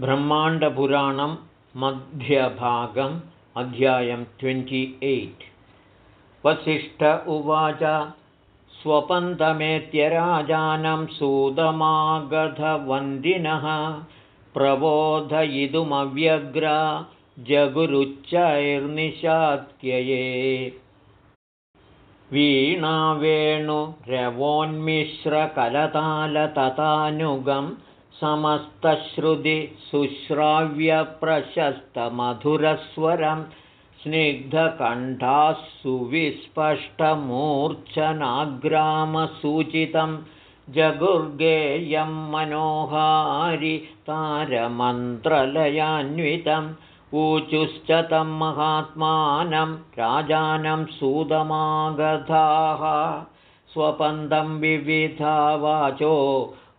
ब्रह्माण्डपुराणं मध्यभागम् अध्यायं twenty eight. Vasishtha उवाच स्वपन्तमेत्यराजानं सुदमागधवन्दिनः प्रबोधयितुमव्यग्रा जगुरुच्चैर्निशात्यये। वीणावेणुरवोन्मिश्रकलतालततानुगम् समस्तश्रुतिशुश्राव्यप्रशस्तमधुरस्वरं स्निग्धकण्ठाः सुविस्पष्टमूर्च्छनाग्रामसूचितं जगुर्गेयं मनोहारि तारमन्त्रलयान्वितम् ऊचुश्च तं महात्मानं राजानं सुदमागधाः स्वपन्दं विविधा वाचो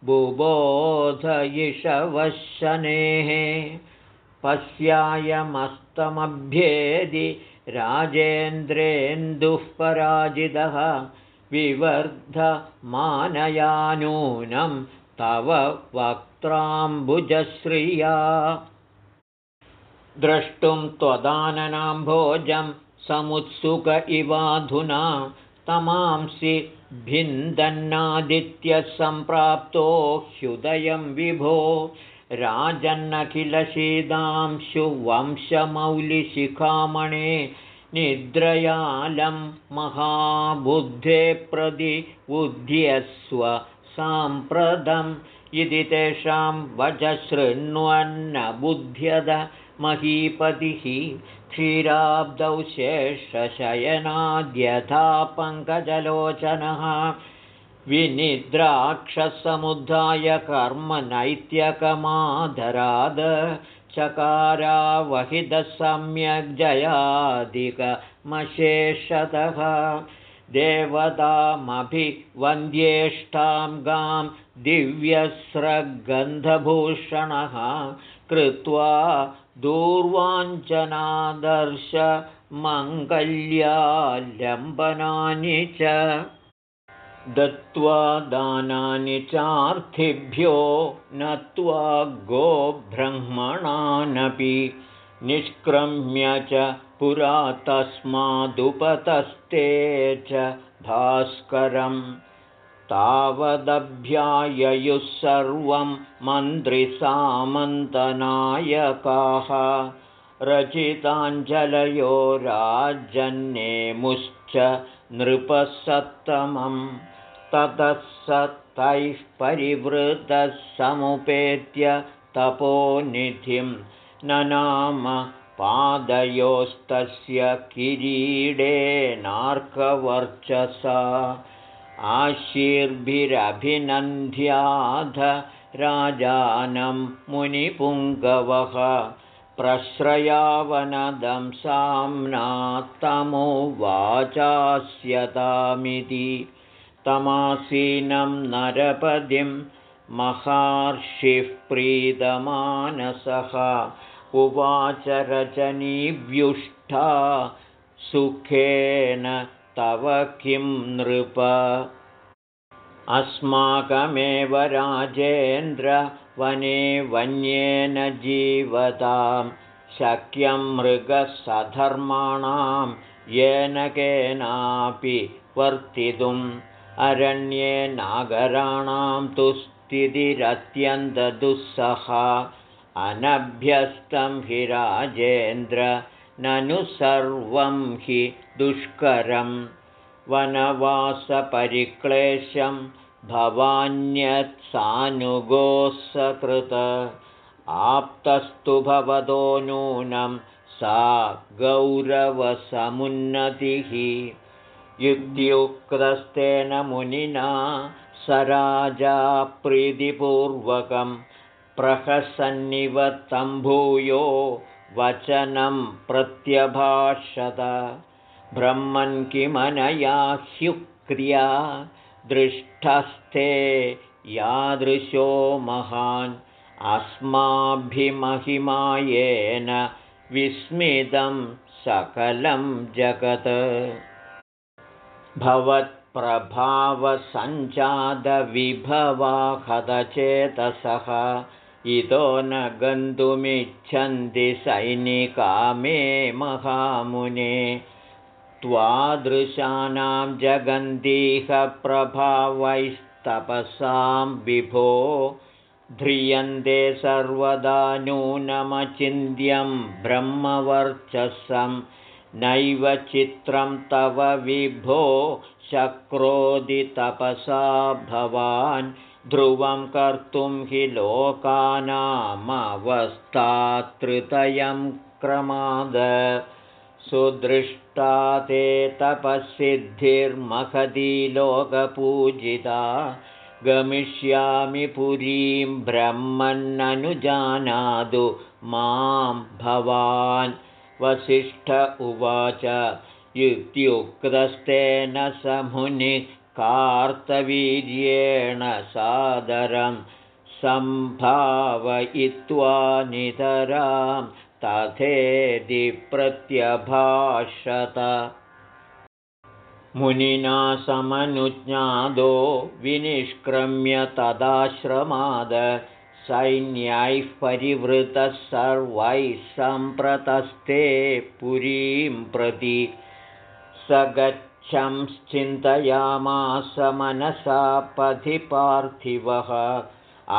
बुबोधयिषवशनेः पश्यायमस्तमभ्येदि राजेन्द्रेन्दुः पराजितः विवर्धमानयानूनं तव वक्त्राम्बुजश्रिया। द्रष्टुं त्वदाननाम्भोजं समुत्सुक इवाधुना तमांसि भिन्दन्नादित्यसम्प्राप्तो ह्युदयं विभो राजन्नखिलशीदांशुवंशमौलिशिखामणे निद्रयालं महाबुद्धे प्रदि उद्ध्यस्व साम्प्रदम् इति तेषां वचशृण्वन्न बुध्यद महीपतिः क्षीराब्दौ शेषशयनाद्यथा पङ्कजलोचनः विनिद्राक्षसमुद्धाय कर्मनैत्यकमादराद चकारावहितसम्यग्जयादिकमशेषतः देवतामभिवन्द्येष्टां गां दिव्यस्रगन्धभूषणः कृत्वा दूर्वाञ्चनादर्शमङ्गल्यालम्बनानि च दत्त्वा दानानि चार्थिभ्यो नत्वा गोब्रह्मणानपि निष्क्रम्य च पुरा तस्मादुपतस्ते च भास्करम् तावदभ्याययुः सर्वं मन्त्रिसामन्तनायकाः। रचिताञ्जलयो राजन्नेमुश्च नृपसत्तमं ततः स तैः परिवृतः समुपेत्य तपोनिधिं ननाम पादयोस्तस्य किरीडेनार्कवर्चसा आशीर्भिरभिनन्द्याध राजानं मुनिपुङ्गवः प्रश्रयावनदं साम्नात्तमुवाचास्यतामिति तमासीनं नरपदिं महार्षिः प्रीतमानसः उवाच रचनीव्युष्ठा सुखेन तव किं नृप? अस्माकमेव राजेन्द्र वने वन्येन जीवतां शक्यं मृगसधर्माणां येन केनापि वर्तितुम्। अरण्ये नागराणां तु स्थितिरत्यन्तदुःसहा अनभ्यस्तं हि राजेन्द्र ननु सर्वं हि दुष्करं। वनवासपरिक्लेशं भवान्यत्सानुगोऽसकृत आप्तस्तु भवतो नूनं सा गौरवसमुन्नतिः। युक्त्युक्तस्तेन मुनिना स राजा प्रीतिपूर्वकं प्रहसन्निव तम्भूयो वचनं प्रत्यभाषत। ब्रह्मन् किमनया ह्युक्रिया दृष्टस्थे यादृशो महान्। अस्माभिमहिमायेन विस्मितं सकलं जगत्। भवत्प्रभावसञ्जातविभवाहदचेतसः इतो न गन्तुमिच्छन्ति सैनिका मे महामुने। त्वादृशानां जगन्तीहप्रभावैस्तपसां विभो। ध्रियन्ते सर्वदा नूनमचिन्त्यं ब्रह्मवर्चसं। नैव चित्रं तव विभो। शक्रोदितपसा भवान् ध्रुवं कर्तुं हि लोकानामवस्थातृतयं क्रमाद। सुदृष्टा ते तपःसिद्धिर्महती लोकपूजिता। गमिष्यामि पुरीं ब्रह्मन्ननुजानातु मां भवान् वसिष्ठ उवाच। इत्युक्तस्तेन स मुनिः कार्तवीर्येण सादरं सम्भावयित्वा नितरां तथेदि प्रत्यभाषत। मुनिना समनुज्ञादो विनिष्क्रम्य तदाश्रमाद सैन्यैः परिवृतः सर्वैः सम्प्रतस्ते पुरीं प्रति स गच्छंश्चिन्तयामास मनसा पथि पार्थिवः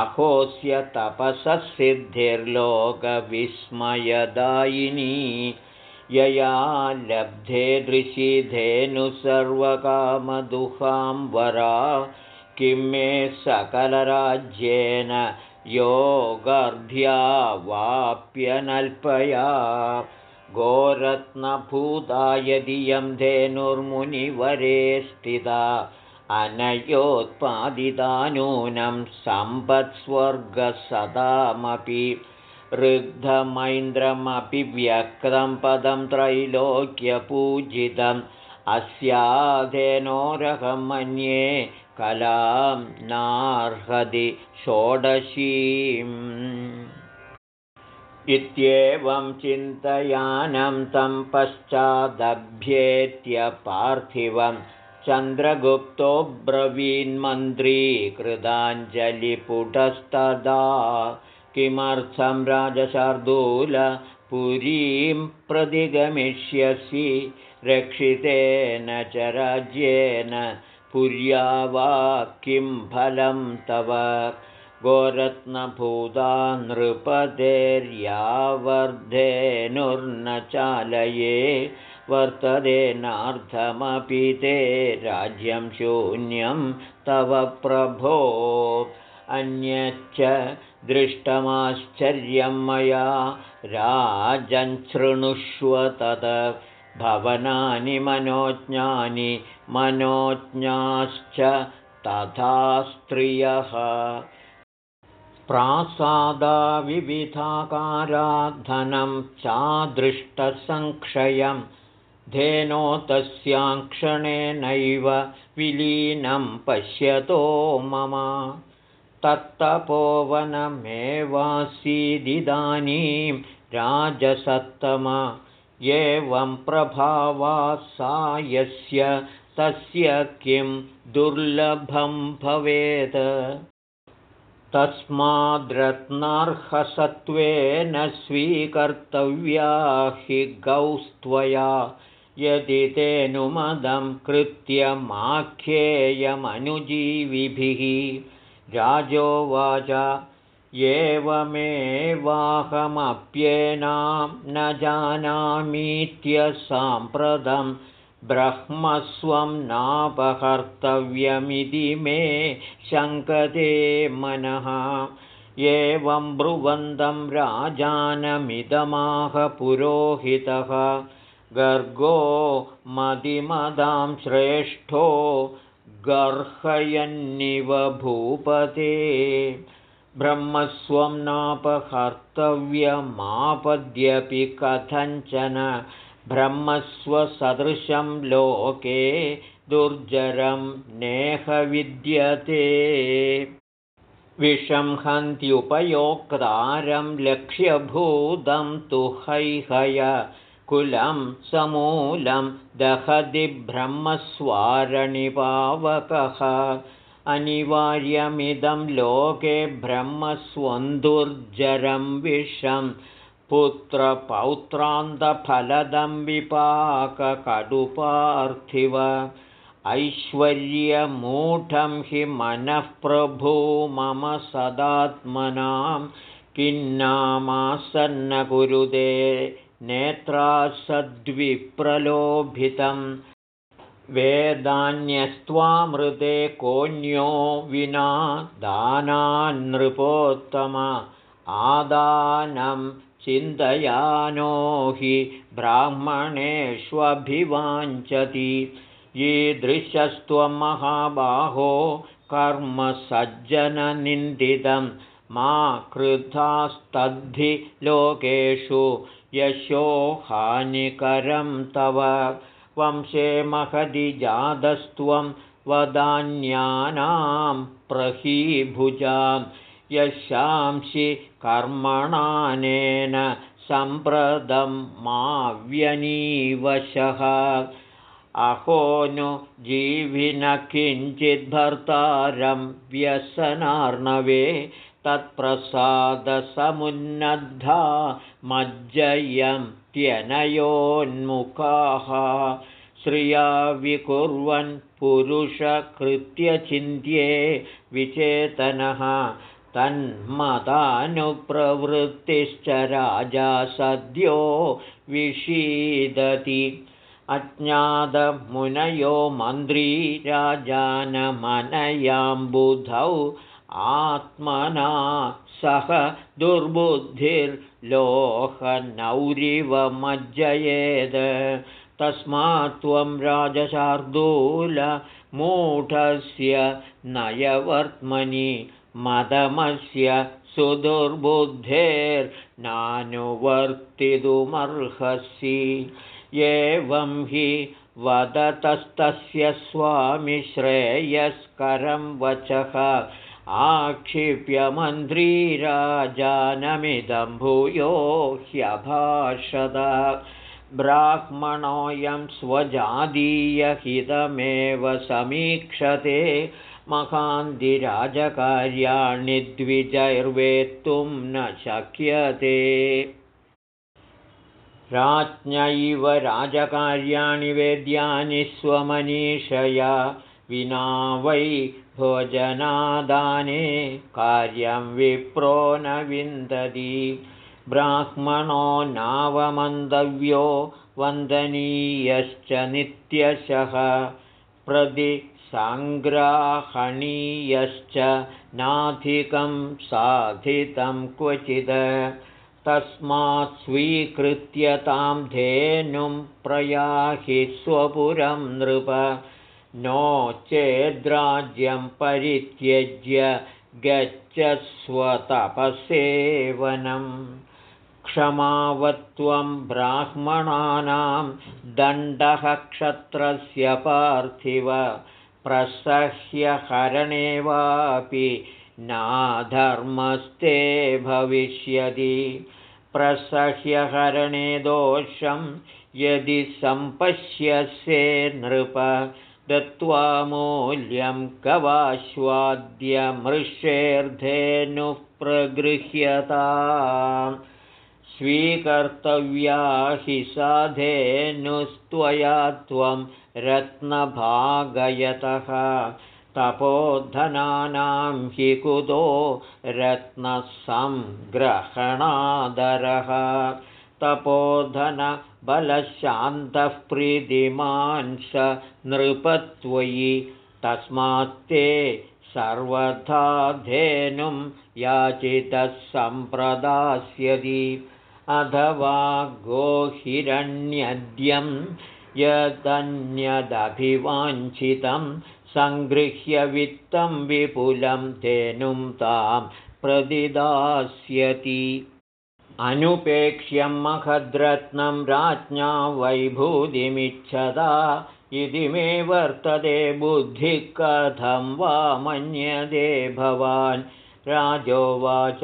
अहोस्य तपससिद्धिर्लोकविस्मयदायिनी यया लब्धे दृशिधेनु सर्वकामदुहां वरा किं मे सकलराज्येन योगर्ध्या वाप्यनल्पया गोरत्नभूता यदियं धेनुर्मुनिवरे स्थिता अनयोत्पादिता नूनं सम्पत्स्वर्गसदामपि। ऋद्धमैन्द्रमपि व्यक्तं पदं त्रैलोक्यपूजितम् अस्याधेनोरहं मन्ये कलां नार्हति षोडशीम् इत्येवं चिन्तयानं तं पश्चादभ्येत्य चन्द्रगुप्तो ब्रवीन्मन्त्रीकृताञ्जलिपुटस्तदा किमर्थं राजशार्दूल पुरीं प्रतिगमिष्यसि? रक्षितेन च राज्येन पुर्या वा किं फलं तव गोरत्नभूता नृपतेर्यावर्धेनुर्न चालये वर्तते नार्थमपि ते राज्यं शून्यं तव प्रभो। अन्यच्च दृष्टमाश्चर्यं मया राजञ्छृणुष्व तत् भवनानि मनोज्ञानि मनोज्ञाश्च तथा स्त्रियः प्रासादाविविधाकाराधनं चादृष्टसङ्क्षयं धेनो तस्यां क्षणेनैव विलीनं पश्यतो मम। तत्तपोवनमेवासीदिदानीं राजसत्तम एवं प्रभावा सा यस्य तस्य किं दुर्लभं भवेत् तस्माद्रत्नार्हसत्त्वेन स्वीकर्तव्या हि गौस्त्वया। यदि तेनुमदं कृत्यमाख्येयमनुजीविभिः। राजोवाच एवमेवाहमप्येनां न जानामीत्यसाम्प्रतं ब्रह्मस्वं नापहर्तव्यमिति मे शङ्कते मनः। एवं ब्रुवन्तं राजानमिदमाह पुरोहितः। गर्गो मदिमदां श्रेष्ठो गर्हयन्निव भूपते। ब्रह्मस्वं नापहर्तव्यमापद्यपि कथञ्चन ब्रह्मस्वसदृशं लोके दुर्जरं नेह विद्यते विषं हन्त्युपयोक्तारं लक्ष्यभूतं तु हैहय। कुलं समूलं दहति ब्रह्मस्वारणिपावकः। अनिवार्यमिदं लोके ब्रह्मस्वन्दुर्जरं विषं पुत्रपौत्रान्तफलदं विपाककडुपार्थिव ऐश्वर्यमूढं हि मनः प्रभो मम सदात्मनां किन्नामासन्न कुरुदे नेत्रासद्विप्रलोभितं वेदान्यस्त्वामृते कोऽन्यो विना दानान्नृपोत्तम आदानं चिन्तयानो हि ब्राह्मणेष्वभिवाञ्चति ईदृशस्त्वं महाबाहो कर्मसज्जननिन्दितं मा कृतास्तद्धि लोकेषु यशो हानिकरं तव। वंशे महदि जातस्त्वं वदान्यानां प्रहीभुजां यशांसि कर्मणानेन सम्प्रदं मा व्यनीवशः अहो नु जीविन किञ्चिद्भर्तारं व्यसनार्णवे तत्प्रसादसमुन्नद्धा मज्जयं त्यनयोन्मुखाः। श्रिया विकुर्वन् पुरुषकृत्यचिन्त्ये विचेतनः तन्मतानुप्रवृत्तिश्च राजा सद्यो विषीदति। अज्ञातमुनयो मन्त्री राजानमनयाम्बुधौ आत्मना सह दुर्बुद्धिर्लोहनौरिवमज्जयेद्। तस्मात् त्वं राजशार्दूलमूढस्य नयवर्त्मनि मदमस्य सुदुर्बुद्धेर्नानुवर्तितुमर्हसि। एवं हि वदतस्तस्य स्वामि श्रेयस्करं वचः। आक्षिप्य मन्त्रीराजानमिदं भूयो ह्यभाषद। ब्राह्मणोऽयं स्वजातीयहितमेव समीक्षते महान्तिराजकार्याणि द्विजैर्वेत्तुं न शक्यते। राज्ञैव राजकार्याणि वेद्यानि स्वमनीषया विना वै भोजनादाने कार्यं विप्रो न विन्दति। ब्राह्मणो नावमन्तव्यो वन्दनीयश्च नित्यशः प्रति सङ्ग्राहणीयश्च नाधिकं साधितं क्वचित् तस्मात् स्वीकृत्य तां धेनुं प्रयाहि स्वपुरं नृप। नो चेद्राज्यं परित्यज्य गच्छ स्वतपसेवनं क्षमावत्वं ब्राह्मणानां दण्डः क्षत्रस्य पार्थिव प्रसह्यहरणे वापि नाधर्मस्ते भविष्यति। प्रसह्यहरणे दोषं यदि सम्पश्यसे नृप दत्त्वा मूल्यं कवाश्वाद्यमृषेर्धेनुः प्रगृह्यता स्वीकर्तव्या हि साधेनुस्त्वया त्वं रत्नभागयतः। तपोधनानां हि कुतो रत्नसंग्रहणादरः। तपोधनबलशान्तः प्रीतिमान् स नृपत्वयि तस्मात्ते सर्वथा धेनुं याचितः सम्प्रदास्यति। अथवा गोहिरण्यद्यं यदन्यदभिवाञ्छितं सङ्गृह्य वित्तं विपुलं धेनुं तां प्रतिदास्यति अनुपेक्ष्यं महद्रत्नं राज्ञा वैभूतिमिच्छदा इति मे वर्तते बुद्धिः कथं वा मन्यते भवान्। राजोवाच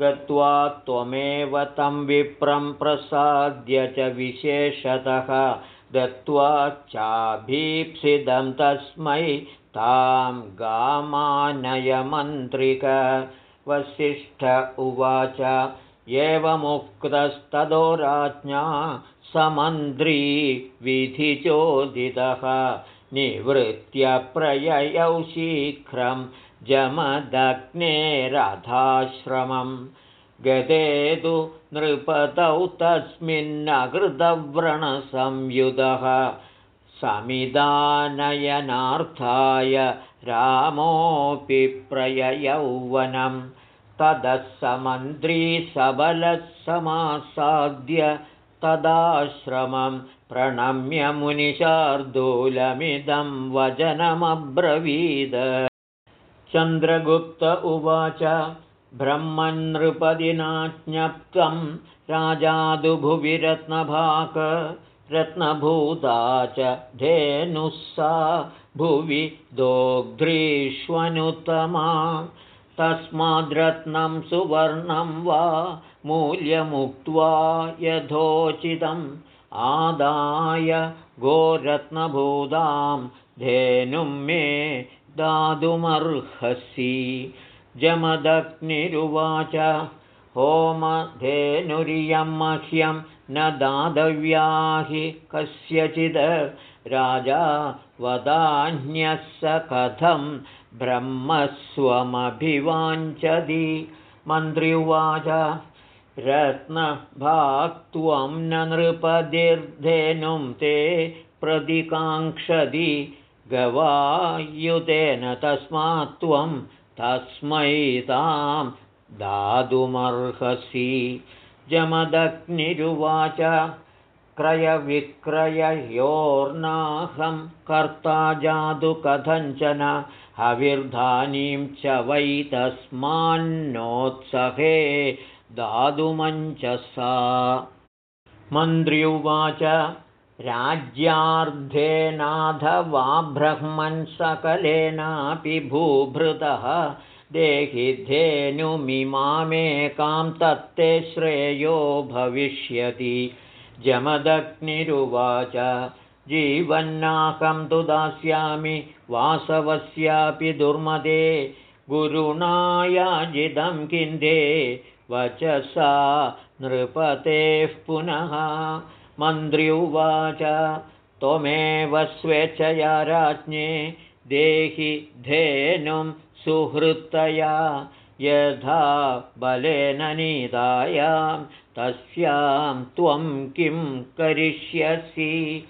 गत्वा त्वमेव तं विप्रं प्रसाद्य च विशेषतः दत्त्वा चाभीप्सितं तस्मै तां गामानयमन्त्रिक वसिष्ठ उवाच एवमुक्तस्ततो राज्ञा समन्द्री विधिचोदितः। निवृत्य प्रययौ शीघ्रं जमदग्नेरथाश्रमं गते तु नृपतौ तस्मिन्नकृतव्रणसंयुधः। समिदानयनार्थाय रामोऽपि प्रययौवनं। ततः समन्त्री सबलः समासाद्य तदाश्रमं प्रणम्य मुनिशार्दूलमिदं वचनमब्रवीद। चन्द्रगुप्त उवाच ब्रह्मन्नृपदिना ज्ञप्तं राजादुभुवि रत्नभाक रत्नभूता च धेनुः सा भुवि दोग्ध्रीष्वनुत्तमा तस्माद्रत्नं सुवर्णं वा मूल्यमुक्त्वा यथोचितम् आदाय गोरत्नभूतां धेनुं मे दातुमर्हसि जमदग्निरुवाच। होमधेनुरियं मह्यं न दातव्या हि कस्यचिद्। राजा वदान्यः स कथं ब्रह्मस्वमभिवाञ्चति। मन्त्रि उवाच रत्नभाक्त्वं न नृपतिर्धेनुं ते प्रतिकाङ्क्षति। गवायुतेन तस्मात् त्वं तस्मै तां दातुमर्हसि जमदग्निरुवाच क्रयविक्रययोर्नाहं कर्ता जातु कथञ्चन हविर्धानीं च वै तस्मान्नोत्सहे दातुमञ्चसा मन्त्र्युवाच राज्यार्धेनाथवा ब्रह्मन् सकलेनापि भूभृतः। देहि धेनुमिमामेकां तत्ते श्रेयो भविष्यति। जमदग्निरुवाच जीवन्नाकं तु दास्यामि वासवस्यापि दुर्मदे। गुरुणायाजितं किन्दे वचसा नृपतेः पुनः मन्त्र्युवाच त्वमेव स्वेच्छया राज्ञे देहि धेनुं सुहृत्तया। यथा बलेन नीतायां तस्यां त्वं किं करिष्यसि?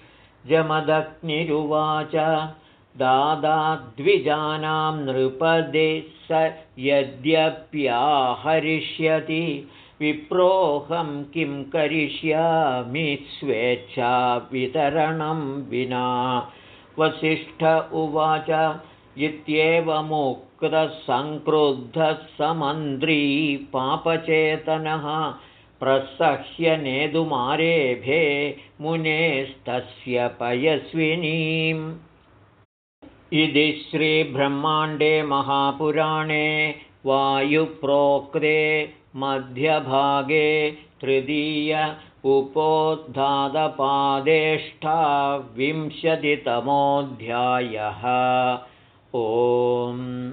जमदग्निरुवाच। दादाद्विजानां नृपदे स यद्यप्याहरिष्यति विप्रोऽहं किं करिष्यामि स्वेच्छावितरणं विना? वसिष्ठ उवाच इत्येवमुक्तसङ्क्रुद्धः समन्द्री पापचेतनः प्रसह्य नेदुमारेभे मुनेस्तस्य पयस्विनीम्। इति श्रीब्रह्माण्डे महापुराणे वायुप्रोक्ते मध्यभागे तृतीय उपोद्धातपादेष्टाविंशतितमोऽध्यायः ओम्